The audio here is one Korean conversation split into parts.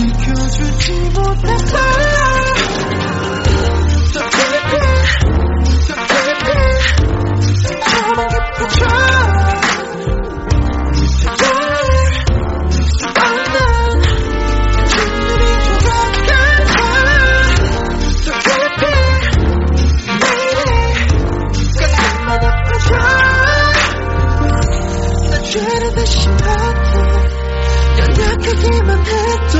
지켜주지 받아 연약하기만 했던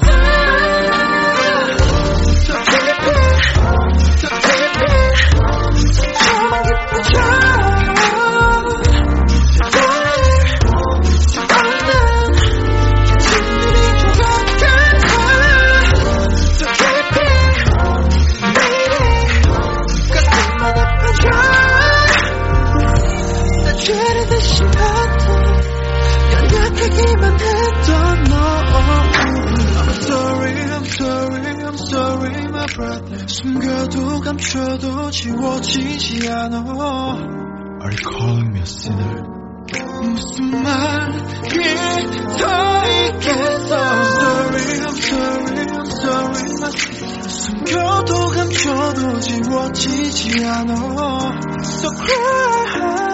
brother 숨겨도 감춰도 지워지지 않아 Are you calling me a sinner? 무슨 말이 더 있겠어 Sorry I'm sorry I'm sorry my sister 숨겨도 감춰도 지워지지 않아 So cry